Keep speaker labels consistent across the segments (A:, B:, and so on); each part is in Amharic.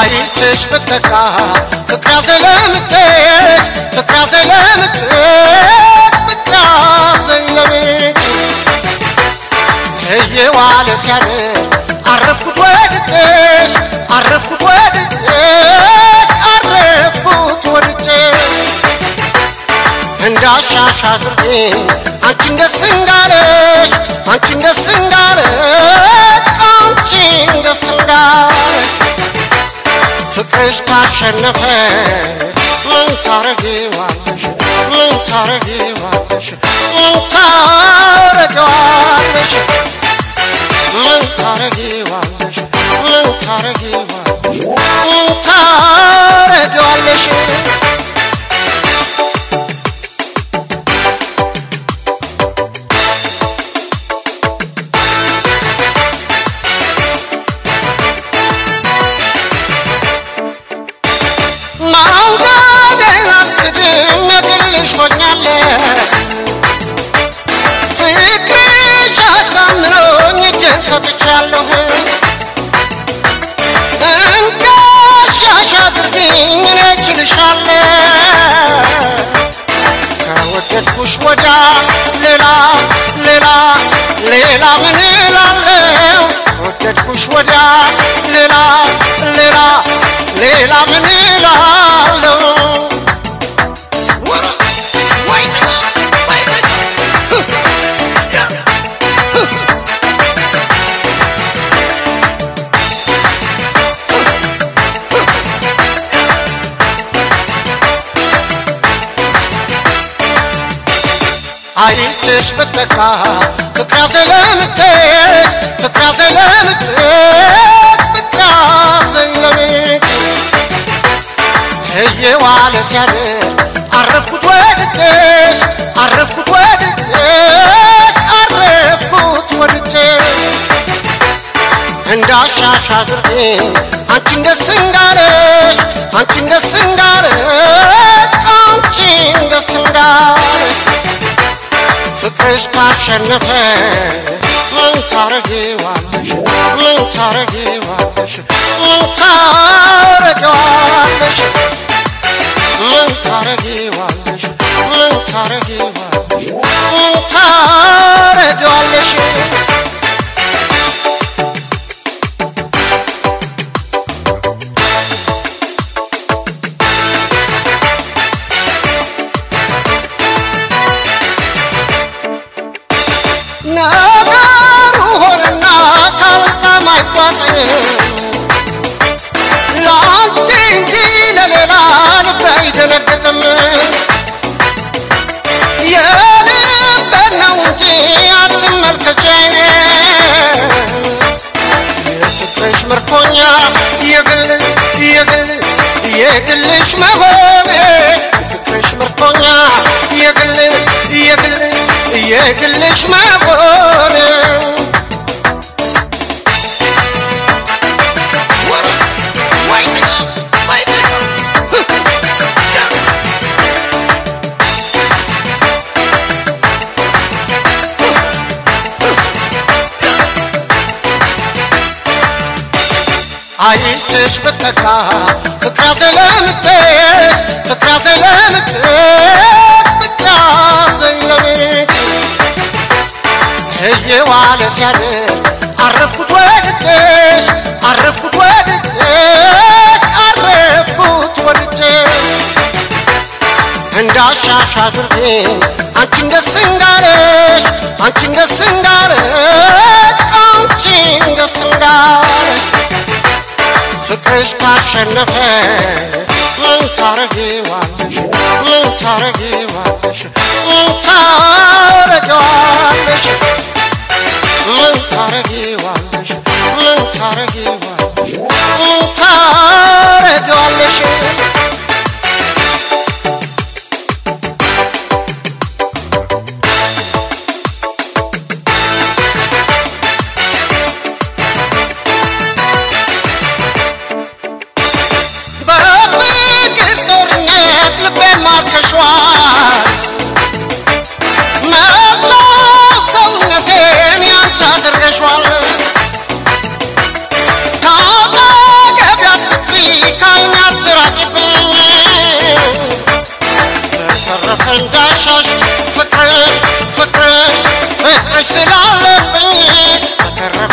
A: አይቼሽ ብተካ ፍቅር ያዘለምትሽ ፍቅር ያዘለምትሽ ፍቅር ያዘለምትሽ እየዋለ ሲያድር አረፍኩት ወድጄሽ አረፍኩት ወድጄሽ አረፍኩት ወድጄሽ እንዳሻሽ አድርጌ አንቺን ደስ እንዳለሽ አንቺን ደስ እንዳለሽ ካሸነፈ ምን ታረጊዋለሽ ምን ታረጊዋለሽ ምን ታረጊዋለሽ ምን ታረጊዋለሽ ምን ታረጊዋለሽ ምን ታረጊዋለሽ ሆኛለሁ ፍቅርሽ አሳምኖኝ እጄን ሰጥቻለሁ እንዳሻሽ አድርጊኝ እኔ እችልሻለሁ ከወደድኩሽ ወዳ ሌላ ሌላ ሌላ ምን እላለሁ ከወደድኩሽ ወዳ ሌላ ሌላ ሌላ ምን እላለሁ አይቼሽ ብተካ ፍቅር ያዘለምትሽ ፍቅር ያዘለምትሽ ፍቅር ያዘለምትሽ። እየዋለ ሲያድር አረፍኩት ወድጄሽ አረፍኩት ወድጄሽ አረፍኩት ወድጄሽ። እንዳሻሽ አድርጌ አንቺን ደስ እንዳለሽ አንቺን ደስ እንዳለሽ ካሸነፈ ምን ታረጊዋለሽ ምን ታረጊዋለሽ ምን ታረጊዋለሽ ምን ታረጊዋለሽ ምን ታረጊዋለሽ ለአንቺ እንጂ ለሌላ ልብ አይደነግጥም የልቤን ነው እንጂ አትመልከቼን የፍቅርሽ ምርኮኛ የግል የግል የግልሽ መሆኔ የፍቅርሽ ምርኮኛ የግል የግል የግልሽ መሆኔ አይቼሽ ብተካ ፍቅር ያዘለምትሽ ፍቅር ያዘለምትሽ ፍቅር ያዘለምትሽ እየዋለ ሲያድር አረፍኩት ወድጄሽ አረፍኩት ወድጄሽ አረፍኩት ወድጄሽ። እንዳሻሽ አድርጌ አንቺን ደስ እንዳለሽ አንቺን ደስ እንዳለሽ አንቺን ደስ እንዳለሽ ፍቅርሽ ካሸነፈ ምን ታረጊዋለሽ ምን ታረጊዋለሽ ምን ታረጊዋለሽ ምን ታረጊዋለሽ ምን ታረጊዋለሽ ምን ታረጊዋለሽ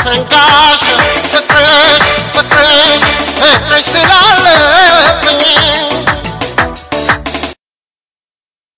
A: da da